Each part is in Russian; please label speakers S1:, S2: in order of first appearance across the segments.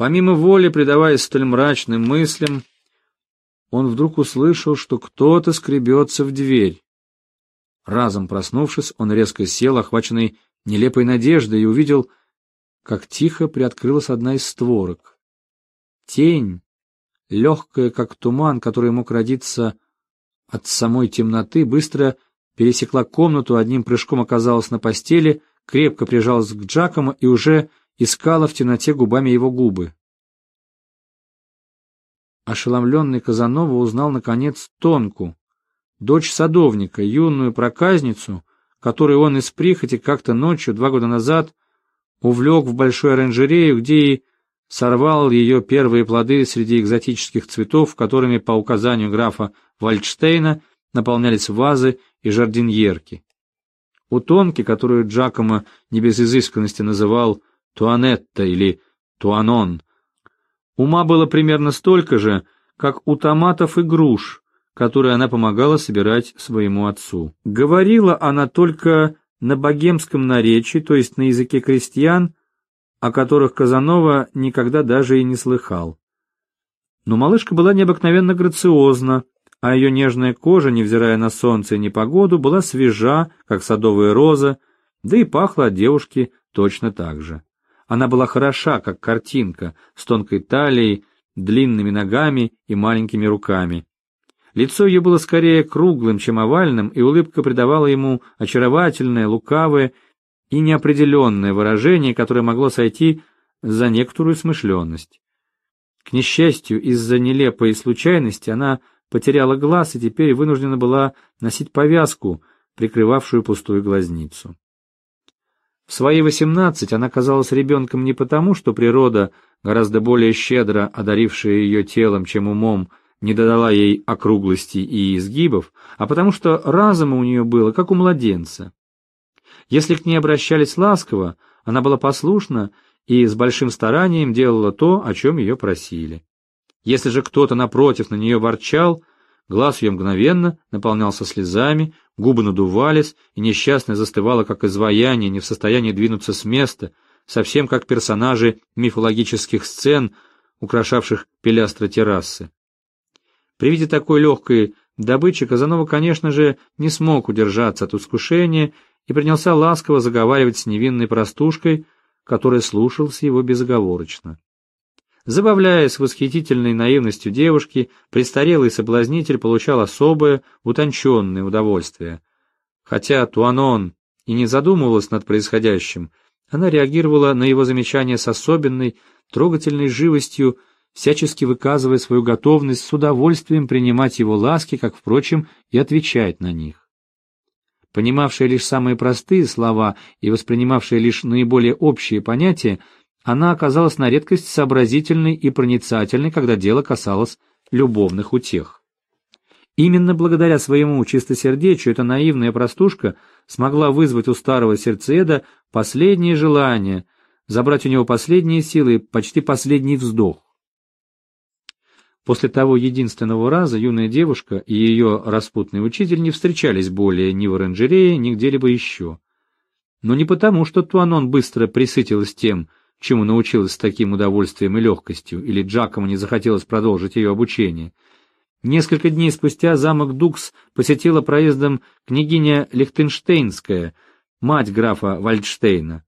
S1: Помимо воли, предаваясь столь мрачным мыслям, он вдруг услышал, что кто-то скребется в дверь. Разом проснувшись, он резко сел, охваченный нелепой надеждой, и увидел, как тихо приоткрылась одна из створок. Тень, легкая, как туман, который мог родиться от самой темноты, быстро пересекла комнату, одним прыжком оказалась на постели, крепко прижалась к Джакому и уже искала в темноте губами его губы. Ошеломленный Казанова узнал, наконец, Тонку, дочь садовника, юную проказницу, которую он из прихоти как-то ночью, два года назад, увлек в большую оранжерею, где и сорвал ее первые плоды среди экзотических цветов, которыми, по указанию графа Вальдштейна, наполнялись вазы и жардиньерки. У Тонки, которую Джакомо не без изысканности называл Туанетта или Туанон, ума было примерно столько же, как у томатов и груш, которые она помогала собирать своему отцу. Говорила она только на богемском наречии, то есть на языке крестьян, о которых Казанова никогда даже и не слыхал. Но малышка была необыкновенно грациозна, а ее нежная кожа, невзирая на солнце и непогоду, была свежа, как садовая роза, да и пахла от девушки точно так же. Она была хороша, как картинка, с тонкой талией, длинными ногами и маленькими руками. Лицо ее было скорее круглым, чем овальным, и улыбка придавала ему очаровательное, лукавое и неопределенное выражение, которое могло сойти за некоторую смышленность. К несчастью, из-за нелепой случайности она потеряла глаз и теперь вынуждена была носить повязку, прикрывавшую пустую глазницу. В свои восемнадцать она казалась ребенком не потому, что природа, гораздо более щедро одарившая ее телом, чем умом, не додала ей округлости и изгибов, а потому что разума у нее было, как у младенца. Если к ней обращались ласково, она была послушна и с большим старанием делала то, о чем ее просили. Если же кто-то напротив на нее ворчал, глаз ее мгновенно наполнялся слезами, губы надувались, и несчастная застывала, как изваяние, не в состоянии двинуться с места, совсем как персонажи мифологических сцен, украшавших пилястро террасы. При виде такой легкой добычи Казанова, конечно же, не смог удержаться от искушения и принялся ласково заговаривать с невинной простушкой, которая слушалась его безоговорочно. Забавляясь восхитительной наивностью девушки, престарелый соблазнитель получал особое, утонченное удовольствие. Хотя Туанон и не задумывалась над происходящим, она реагировала на его замечания с особенной, трогательной живостью, всячески выказывая свою готовность с удовольствием принимать его ласки, как, впрочем, и отвечать на них. Понимавшая лишь самые простые слова и воспринимавшая лишь наиболее общие понятия, она оказалась на редкость сообразительной и проницательной, когда дело касалось любовных утех. Именно благодаря своему чистосердечию эта наивная простушка смогла вызвать у старого сердцееда последнее желание, забрать у него последние силы почти последний вздох. После того единственного раза юная девушка и ее распутный учитель не встречались более ни в оранжерее, ни где-либо еще. Но не потому, что Туанон быстро присытилась тем, чему научилась с таким удовольствием и легкостью, или Джакому не захотелось продолжить ее обучение. Несколько дней спустя замок Дукс посетила проездом княгиня Лихтенштейнская, мать графа Вальдштейна.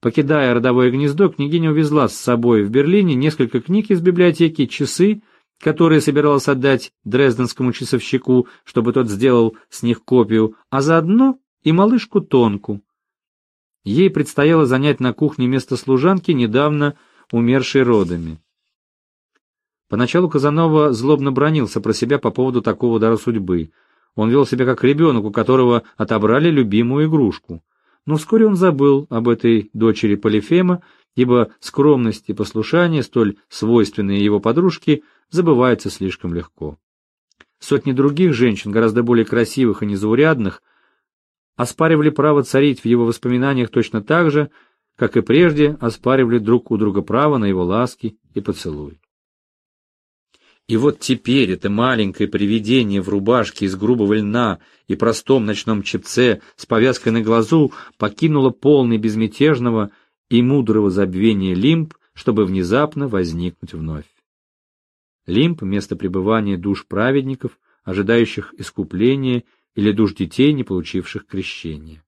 S1: Покидая родовое гнездо, княгиня увезла с собой в Берлине несколько книг из библиотеки, часы, которые собиралась отдать дрезденскому часовщику, чтобы тот сделал с них копию, а заодно и малышку Тонку. Ей предстояло занять на кухне место служанки, недавно умершей родами. Поначалу Казанова злобно бронился про себя по поводу такого дара судьбы. Он вел себя как ребенок, у которого отобрали любимую игрушку. Но вскоре он забыл об этой дочери Полифема, ибо скромность и послушание, столь свойственные его подружке, забываются слишком легко. Сотни других женщин, гораздо более красивых и незаурядных, оспаривали право царить в его воспоминаниях точно так же, как и прежде оспаривали друг у друга право на его ласки и поцелуй. И вот теперь это маленькое привидение в рубашке из грубого льна и простом ночном чепце с повязкой на глазу покинуло полный безмятежного и мудрого забвения лимб, чтобы внезапно возникнуть вновь. Лимб — место пребывания душ праведников, ожидающих искупления, или душ детей, не получивших крещения.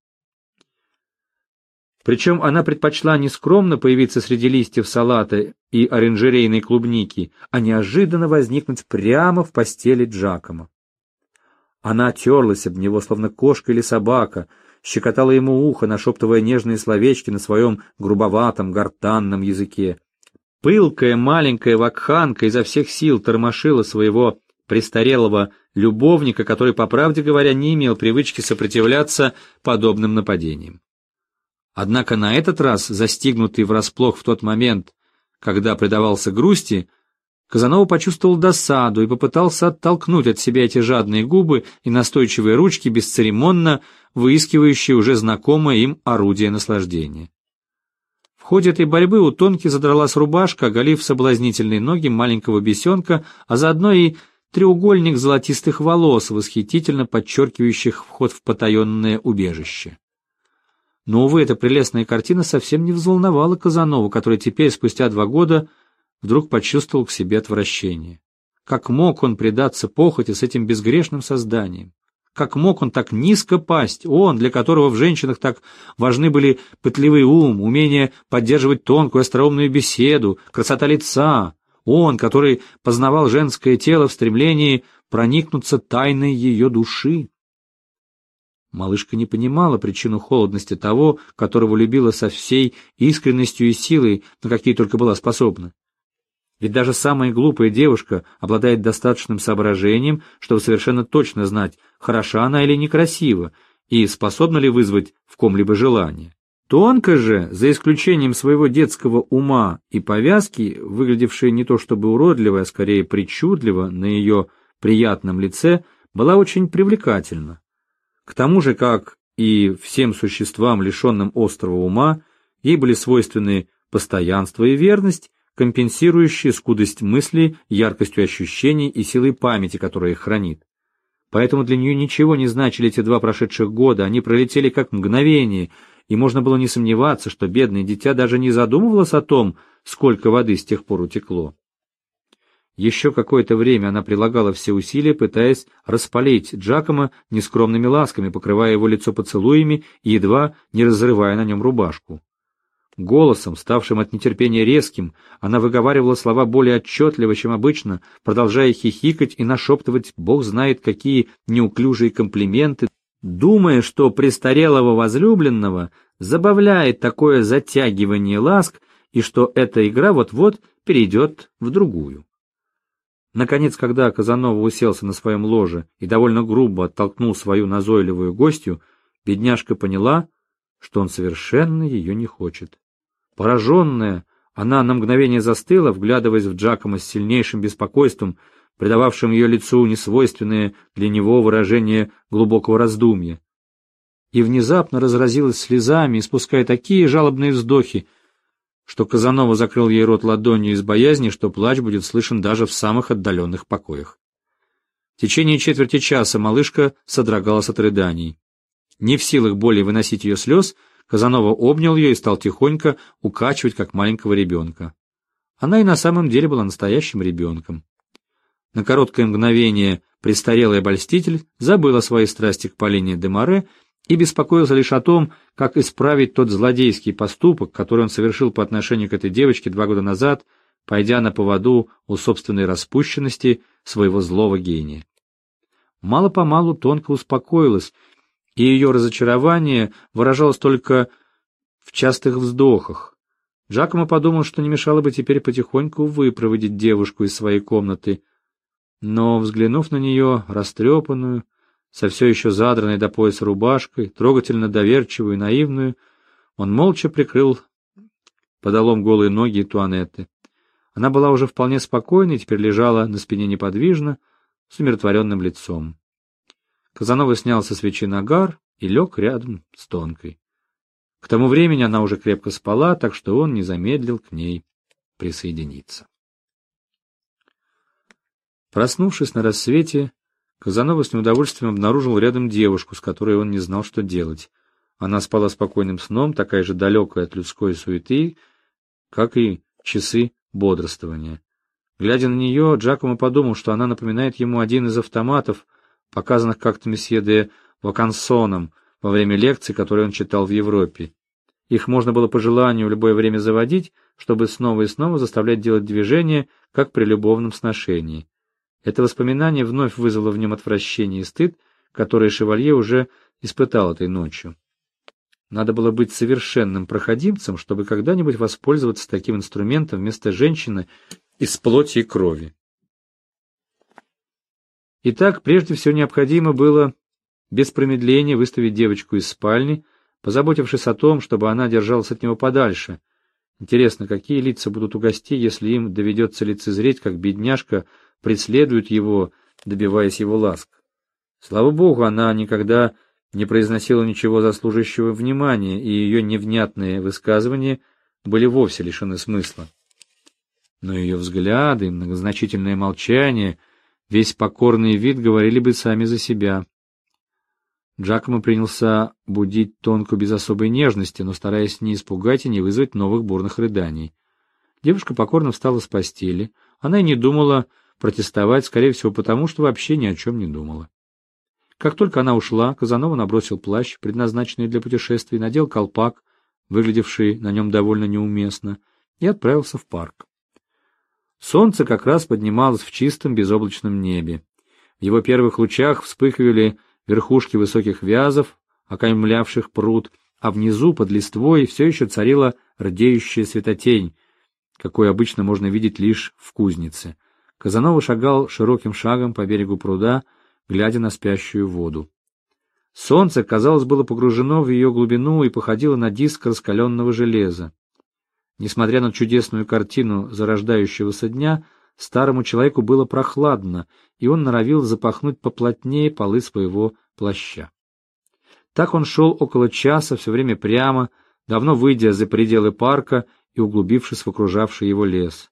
S1: Причем она предпочла не скромно появиться среди листьев салата и оранжерейной клубники, а неожиданно возникнуть прямо в постели Джакома. Она терлась об него, словно кошка или собака, щекотала ему ухо, нашептывая нежные словечки на своем грубоватом гортанном языке. Пылкая маленькая вакханка изо всех сил тормошила своего престарелого любовника, который, по правде говоря, не имел привычки сопротивляться подобным нападениям. Однако на этот раз, застигнутый врасплох в тот момент, когда предавался грусти, Казанова почувствовал досаду и попытался оттолкнуть от себя эти жадные губы и настойчивые ручки, бесцеремонно выискивающие уже знакомое им орудие наслаждения. В ходе этой борьбы у Тонки задралась рубашка, оголив соблазнительные ноги маленького бесенка, а заодно и треугольник золотистых волос, восхитительно подчеркивающих вход в потаенное убежище. Но, увы, эта прелестная картина совсем не взволновала Казанову, который теперь, спустя два года, вдруг почувствовал к себе отвращение. Как мог он предаться похоти с этим безгрешным созданием? Как мог он так низко пасть? Он, для которого в женщинах так важны были пытливый ум, умение поддерживать тонкую остроумную беседу, красота лица. Он, который познавал женское тело в стремлении проникнуться тайной ее души. Малышка не понимала причину холодности того, которого любила со всей искренностью и силой, на какие только была способна. Ведь даже самая глупая девушка обладает достаточным соображением, чтобы совершенно точно знать, хороша она или некрасива, и способна ли вызвать в ком-либо желание. Тонко же, за исключением своего детского ума и повязки, выглядевшей не то чтобы уродливо, а скорее причудливо на ее приятном лице, была очень привлекательна. К тому же, как и всем существам, лишенным острого ума, ей были свойственны постоянство и верность, компенсирующие скудость мыслей, яркостью ощущений и силой памяти, которая их хранит. Поэтому для нее ничего не значили эти два прошедших года, они пролетели как мгновение, и можно было не сомневаться, что бедное дитя даже не задумывалось о том, сколько воды с тех пор утекло. Еще какое-то время она прилагала все усилия, пытаясь распалить Джакома нескромными ласками, покрывая его лицо поцелуями и едва не разрывая на нем рубашку. Голосом, ставшим от нетерпения резким, она выговаривала слова более отчетливо, чем обычно, продолжая хихикать и нашептывать бог знает какие неуклюжие комплименты, думая, что престарелого возлюбленного забавляет такое затягивание ласк и что эта игра вот-вот перейдет в другую. Наконец, когда Казанова уселся на своем ложе и довольно грубо оттолкнул свою назойливую гостью, бедняжка поняла, что он совершенно ее не хочет. Пораженная, она на мгновение застыла, вглядываясь в Джакома с сильнейшим беспокойством, придававшим ее лицу несвойственное для него выражение глубокого раздумья. И внезапно разразилась слезами, испуская такие жалобные вздохи, что Казанова закрыл ей рот ладонью из боязни, что плач будет слышен даже в самых отдаленных покоях. В течение четверти часа малышка содрогалась от рыданий. Не в силах более выносить ее слез, Казанова обнял ее и стал тихонько укачивать, как маленького ребенка. Она и на самом деле была настоящим ребенком. На короткое мгновение престарелый обольститель забыл о своей страсти к Полине де Море и беспокоился лишь о том, как исправить тот злодейский поступок, который он совершил по отношению к этой девочке два года назад, пойдя на поводу у собственной распущенности своего злого гения. Мало-помалу тонко успокоилась, и ее разочарование выражалось только в частых вздохах. Джакомо подумал, что не мешало бы теперь потихоньку выпроводить девушку из своей комнаты, но, взглянув на нее, растрепанную, со все еще задранной до пояса рубашкой, трогательно доверчивую и наивную, он молча прикрыл подолом голые ноги Туанетты. Она была уже вполне спокойна и теперь лежала на спине неподвижно, с умиротворенным лицом. Казанова снял со свечи нагар и лег рядом с Тонкой. К тому времени она уже крепко спала, так что он не замедлил к ней присоединиться. Проснувшись на рассвете, Казанова с неудовольствием обнаружил рядом девушку, с которой он не знал, что делать. Она спала спокойным сном, такая же далекая от людской суеты, как и часы бодрствования. Глядя на нее, Джакомо подумал, что она напоминает ему один из автоматов, показанных как-то месье де Вакансоном во время лекций, которые он читал в Европе. Их можно было по желанию в любое время заводить, чтобы снова и снова заставлять делать движения, как при любовном сношении. Это воспоминание вновь вызвало в нем отвращение и стыд, которые шевалье уже испытал этой ночью. Надо было быть совершенным проходимцем, чтобы когда-нибудь воспользоваться таким инструментом вместо женщины из плоти и крови. Итак, прежде всего необходимо было без промедления выставить девочку из спальни, позаботившись о том, чтобы она держалась от него подальше. Интересно, какие лица будут у гостей, если им доведется лицезреть, как бедняжка преследует его, добиваясь его ласк. Слава богу, она никогда не произносила ничего заслуживающего внимания, и ее невнятные высказывания были вовсе лишены смысла. Но ее взгляды, многозначительное молчание, весь покорный вид говорили бы сами за себя. Джакомо принялся будить тонкую без особой нежности, но стараясь не испугать и не вызвать новых бурных рыданий. Девушка покорно встала с постели. Она и не думала протестовать, скорее всего, потому что вообще ни о чем не думала. Как только она ушла, Казанова набросил плащ, предназначенный для путешествий, надел колпак, выглядевший на нем довольно неуместно, и отправился в парк. Солнце как раз поднималось в чистом безоблачном небе. В его первых лучах вспыхивали верхушки высоких вязов, окаймлявших пруд, а внизу, под листвой, все еще царила рдеющая светотень, какой обычно можно видеть лишь в кузнице. Казанова шагал широким шагом по берегу пруда, глядя на спящую воду. Солнце, казалось, было погружено в ее глубину и походило на диск раскаленного железа. Несмотря на чудесную картину зарождающегося дня, Старому человеку было прохладно, и он норовил запахнуть поплотнее полы своего плаща. Так он шел около часа, все время прямо, давно выйдя за пределы парка и углубившись в окружавший его лес.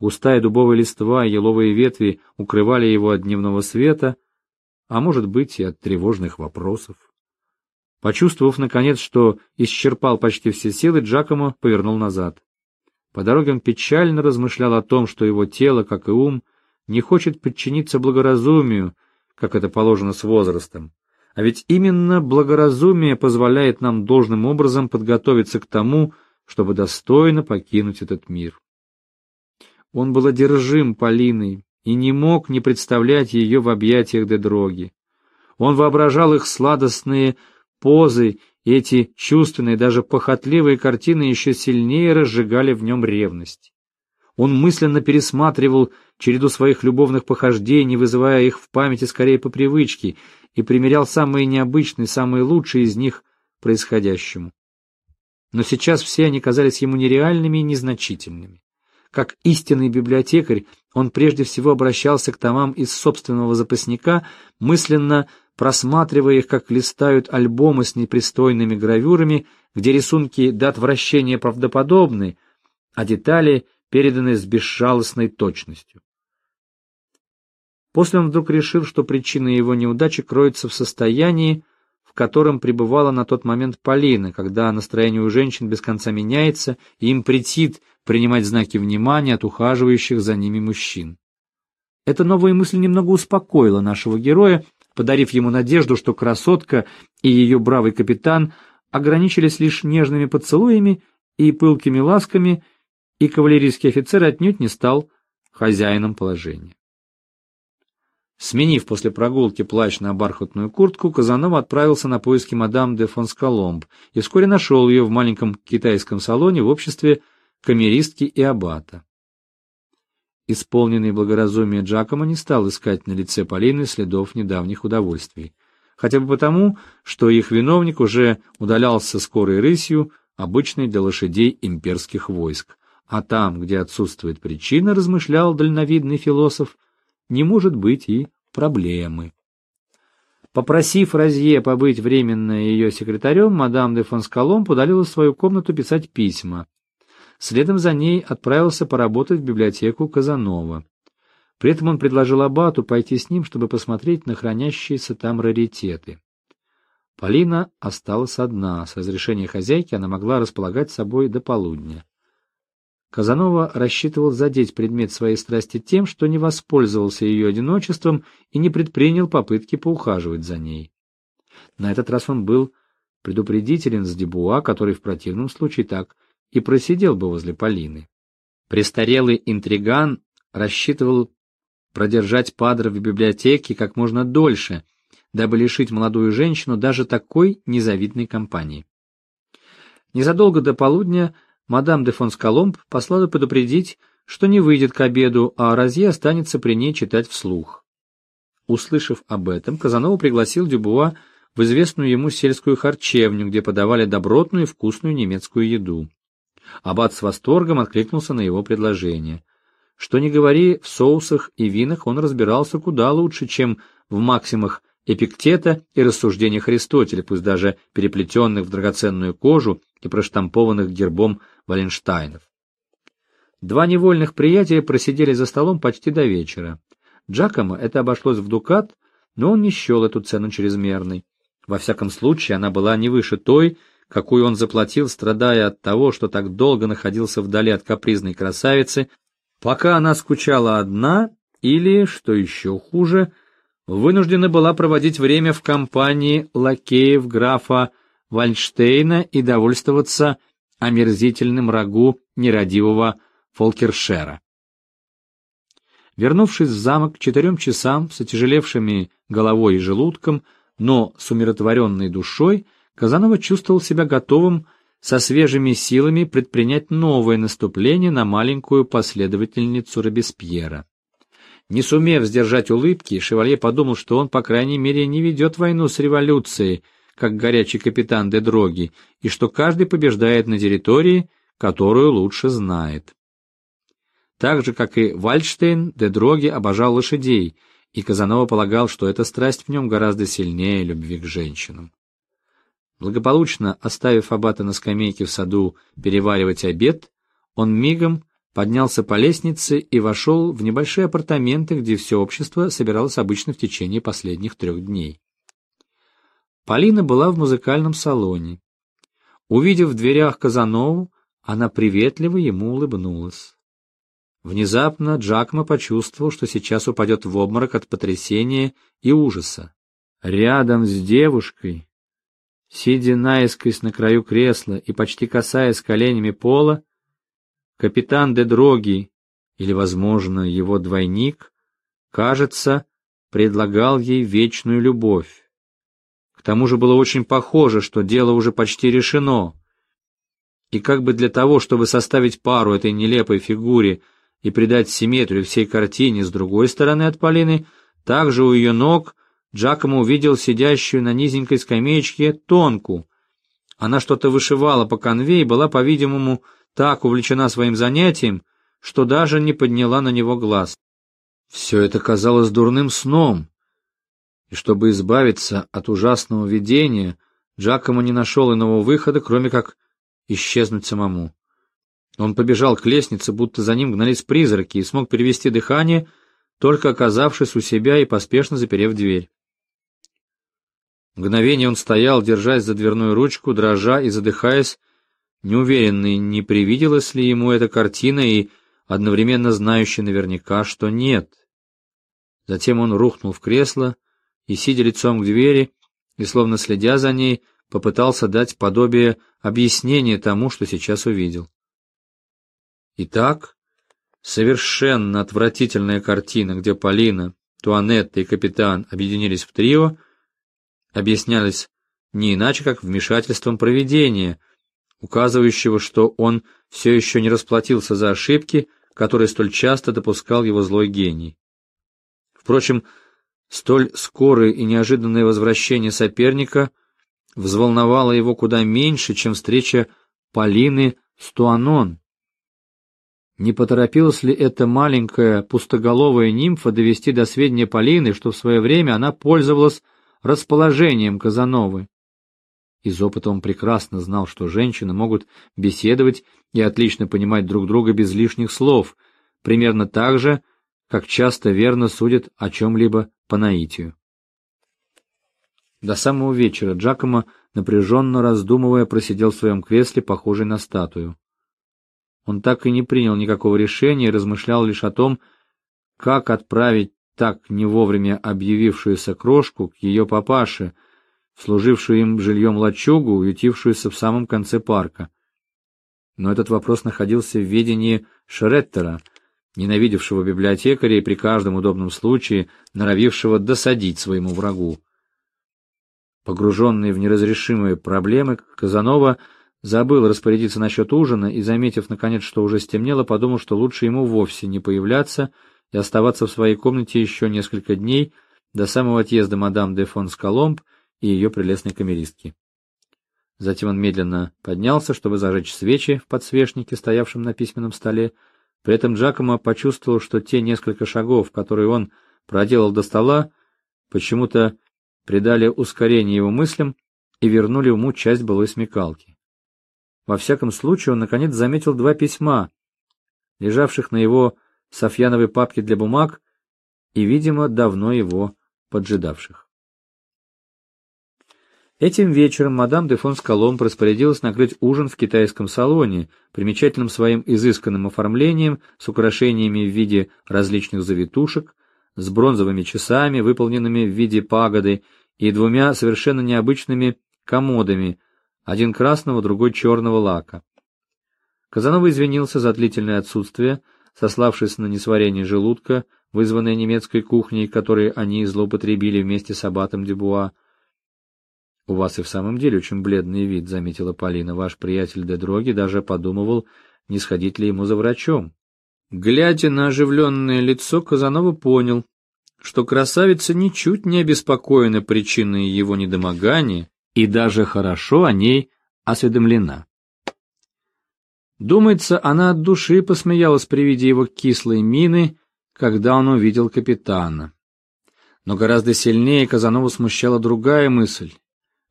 S1: Густая дубовая листва и еловые ветви укрывали его от дневного света, а может быть и от тревожных вопросов. Почувствовав, наконец, что исчерпал почти все силы, Джакомо повернул назад. По дороге он печально размышлял о том, что его тело, как и ум, не хочет подчиниться благоразумию, как это положено с возрастом. А ведь именно благоразумие позволяет нам должным образом подготовиться к тому, чтобы достойно покинуть этот мир. Он был одержим Полиной и не мог не представлять ее в объятиях Дедроги. Он воображал их сладостные позы эти чувственные, даже похотливые картины еще сильнее разжигали в нем ревность. Он мысленно пересматривал череду своих любовных похождений, вызывая их в памяти скорее по привычке, и примерял самые необычные, самые лучшие из них происходящему. Но сейчас все они казались ему нереальными и незначительными. Как истинный библиотекарь, он прежде всего обращался к томам из собственного запасника, мысленно просматривая их, как листают альбомы с непристойными гравюрами, где рисунки до отвращения правдоподобны, а детали переданы с безжалостной точностью. После он вдруг решил, что причина его неудачи кроется в состоянии, в котором пребывала на тот момент Полина, когда настроение у женщин без конца меняется, и им претит принимать знаки внимания от ухаживающих за ними мужчин. Эта новая мысль немного успокоила нашего героя, подарив ему надежду, что красотка и ее бравый капитан ограничились лишь нежными поцелуями и пылкими ласками, и кавалерийский офицер отнюдь не стал хозяином положения. Сменив после прогулки плащ на бархатную куртку, Казанова отправился на поиски мадам де Фонсколомб и вскоре нашел ее в маленьком китайском салоне в обществе камеристки и аббата. Исполненный благоразумия Джакомо не стал искать на лице Полины следов недавних удовольствий, хотя бы потому, что их виновник уже удалялся скорой рысью, обычной для лошадей имперских войск, а там, где отсутствует причина, размышлял дальновидный философ, не может быть и проблемы. Попросив Розье побыть временно ее секретарем, мадам де Фонскалом удалилась в свою комнату писать письма. Следом за ней отправился поработать в библиотеку Казанова. При этом он предложил Абату пойти с ним, чтобы посмотреть на хранящиеся там раритеты. Полина осталась одна. С разрешения хозяйки она могла располагать собой до полудня. Казанова рассчитывал задеть предмет своей страсти тем, что не воспользовался ее одиночеством и не предпринял попытки поухаживать за ней. На этот раз он был предупредителен с Дебуа, который в противном случае так и просидел бы возле Полины. Престарелый интриган рассчитывал продержать Падре в библиотеке как можно дольше, дабы лишить молодую женщину даже такой незавидной компании. Незадолго до полудня мадам де Фонсколомб послала предупредить, что не выйдет к обеду, а Розье останется при ней читать вслух. Услышав об этом, Казанова пригласил Дюбуа в известную ему сельскую харчевню, где подавали добротную и вкусную немецкую еду. Аббат с восторгом откликнулся на его предложение. Что ни говори, в соусах и винах он разбирался куда лучше, чем в максимах Эпиктета и рассуждениях Аристотеля, пусть даже переплетенных в драгоценную кожу и проштампованных гербом Валенштайнов. Два невольных приятеля просидели за столом почти до вечера. Джакомо это обошлось в дукат, но он не счел эту цену чрезмерной. Во всяком случае, она была не выше той, какую он заплатил, страдая от того, что так долго находился вдали от капризной красавицы, пока она скучала одна или, что еще хуже, вынуждена была проводить время в компании лакеев графа Вальштейна и довольствоваться омерзительным рагу нерадивого Фолкершера. Вернувшись в замок к четырем часам с отяжелевшими головой и желудком, но с умиротворенной душой, Казанова чувствовал себя готовым со свежими силами предпринять новое наступление на маленькую последовательницу Робеспьера. Не сумев сдержать улыбки, Шевалье подумал, что он, по крайней мере, не ведет войну с революцией, как горячий капитан де Дроги, и что каждый побеждает на территории, которую лучше знает. Так же, как и Вальштейн, де Дроги обожал лошадей, и Казанова полагал, что эта страсть в нем гораздо сильнее любви к женщинам. Благополучно оставив аббата на скамейке в саду переваривать обед, он мигом поднялся по лестнице и вошел в небольшие апартаменты, где все общество собиралось обычно в течение последних трех дней. Полина была в музыкальном салоне. Увидев в дверях Казанову, она приветливо ему улыбнулась. Внезапно Джакма почувствовал, что сейчас упадет в обморок от потрясения и ужаса. Рядом с девушкой, сидя наискось на краю кресла и почти касаясь коленями пола, капитан де Дроги, или, возможно, его двойник, кажется, предлагал ей вечную любовь. Тому же было очень похоже, что дело уже почти решено. И как бы для того, чтобы составить пару этой нелепой фигуре и придать симметрию всей картине с другой стороны от Полины, также у ее ног Джакомо увидел сидящую на низенькой скамеечке тонку. Она что-то вышивала по конве и была, по-видимому, так увлечена своим занятием, что даже не подняла на него глаз. Все это казалось дурным сном, и чтобы избавиться от ужасного видения, Джакомо не нашел иного выхода, кроме как исчезнуть самому. Он побежал к лестнице, будто за ним гнались призраки, и смог перевести дыхание, только оказавшись у себя и поспешно заперев дверь. Мгновение он стоял, держась за дверную ручку, дрожа и задыхаясь, неуверенный, не привиделась ли ему эта картина и одновременно знающий наверняка, что нет. Затем он рухнул в кресло, и, сидя лицом к двери и словно следя за ней, попытался дать подобие объяснения тому, что сейчас увидел. Итак, совершенно отвратительная картина, где Полина, Туанетта и капитан объединились в трио, объяснялась не иначе, как вмешательством провидения, указывающего, что он все еще не расплатился за ошибки, которые столь часто допускал его злой гений. Впрочем, Столь скорое и неожиданное возвращение соперника взволновало его куда меньше, чем встреча Полины с Туанон. Не поторопилась ли эта маленькая пустоголовая нимфа довести до сведения Полины, что в свое время она пользовалась расположением Казановы? Из опыта он прекрасно знал, что женщины могут беседовать и отлично понимать друг друга без лишних слов, примерно так же, как часто верно судят о чем-либо по наитию. До самого вечера Джакомо, напряженно раздумывая, просидел в своем кресле, похожий на статую. Он так и не принял никакого решения и размышлял лишь о том, как отправить так не вовремя объявившуюся крошку к ее папаше, служившую им жильем лачугу, уютившуюся в самом конце парка. Но этот вопрос находился в ведении Шреттера, ненавидевшего библиотекаря и при каждом удобном случае норовившего досадить своему врагу. Погруженный в неразрешимые проблемы, Казанова забыл распорядиться насчет ужина и, заметив, наконец, что уже стемнело, подумал, что лучше ему вовсе не появляться и оставаться в своей комнате еще несколько дней до самого отъезда мадам де фон Скаломб и ее прелестной камеристки. Затем он медленно поднялся, чтобы зажечь свечи в подсвечнике, стоявшем на письменном столе. При этом Джакомо почувствовал, что те несколько шагов, которые он проделал до стола, почему-то придали ускорение его мыслям и вернули ему часть былой смекалки. Во всяком случае, он наконец заметил два письма, лежавших на его софьяновой папке для бумаг и, видимо, давно его поджидавших. Этим вечером мадам де фон Скалом распорядилась накрыть ужин в китайском салоне, примечательным своим изысканным оформлением, с украшениями в виде различных завитушек, с бронзовыми часами, выполненными в виде пагоды, и двумя совершенно необычными комодами, один красного, другой черного лака. Казанова извинился за длительное отсутствие, сославшись на несварение желудка, вызванное немецкой кухней, которой они злоупотребили вместе с аббатом Дебуа. «У вас и в самом деле очень бледный вид», — заметила Полина. «Ваш приятель де Дроги даже подумывал, не сходить ли ему за врачом». Глядя на оживленное лицо, Казанова понял, что красавица ничуть не обеспокоена причиной его недомогания и даже хорошо о ней осведомлена. Думается, она от души посмеялась при виде его кислой мины, когда он увидел капитана. Но гораздо сильнее Казанову смущала другая мысль.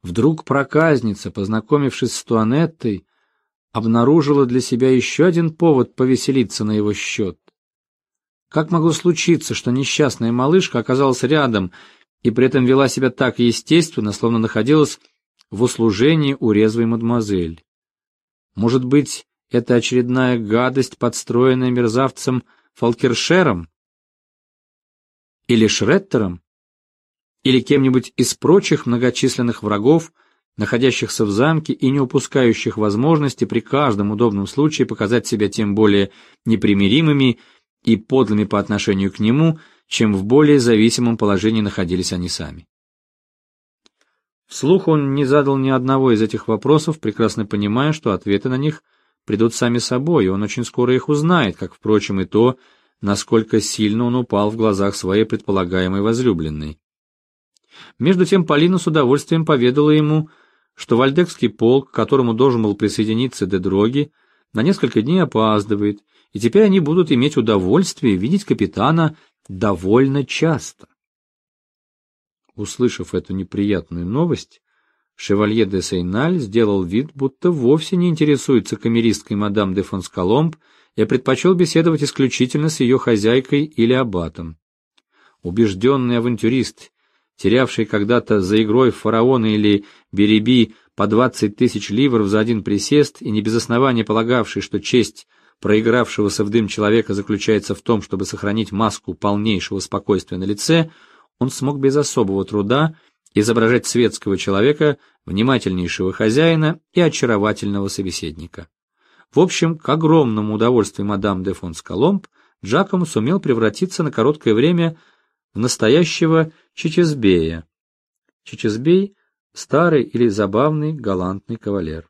S1: Вдруг проказница, познакомившись с Туанеттой, обнаружила для себя еще один повод повеселиться на его счет. Как могло случиться, что несчастная малышка оказалась рядом и при этом вела себя так естественно, словно находилась в услужении у резвой мадемуазель? Может быть, это очередная гадость, подстроенная мерзавцем Фалкершером? Или Шреттером? Или кем-нибудь из прочих многочисленных врагов, находящихся в замке и не упускающих возможности при каждом удобном случае показать себя тем более непримиримыми и подлыми по отношению к нему, чем в более зависимом положении находились они сами. Вслух он не задал ни одного из этих вопросов, прекрасно понимая, что ответы на них придут сами собой, и он очень скоро их узнает, как, впрочем, и то, насколько сильно он упал в глазах своей предполагаемой возлюбленной. Между тем Полина с удовольствием поведала ему, что вальдекский полк, к которому должен был присоединиться Дедроги, на несколько дней опаздывает, и теперь они будут иметь удовольствие видеть капитана довольно часто. Услышав эту неприятную новость, шевалье де Сейналь сделал вид, будто вовсе не интересуется камеристкой мадам де Фонскаломб и предпочел беседовать исключительно с ее хозяйкой или аббатом. Убежденный авантюрист, терявший когда-то за игрой фараона или береби по двадцать тысяч ливров за один присест и не без основания полагавший, что честь проигравшегося в дым человека заключается в том, чтобы сохранить маску полнейшего спокойствия на лице, он смог без особого труда изображать светского человека, внимательнейшего хозяина и очаровательного собеседника. В общем, к огромному удовольствию мадам де фон Скаломб, Джаком сумел превратиться на короткое время настоящего Чичезбея. Чичезбей — старый или забавный галантный кавалер.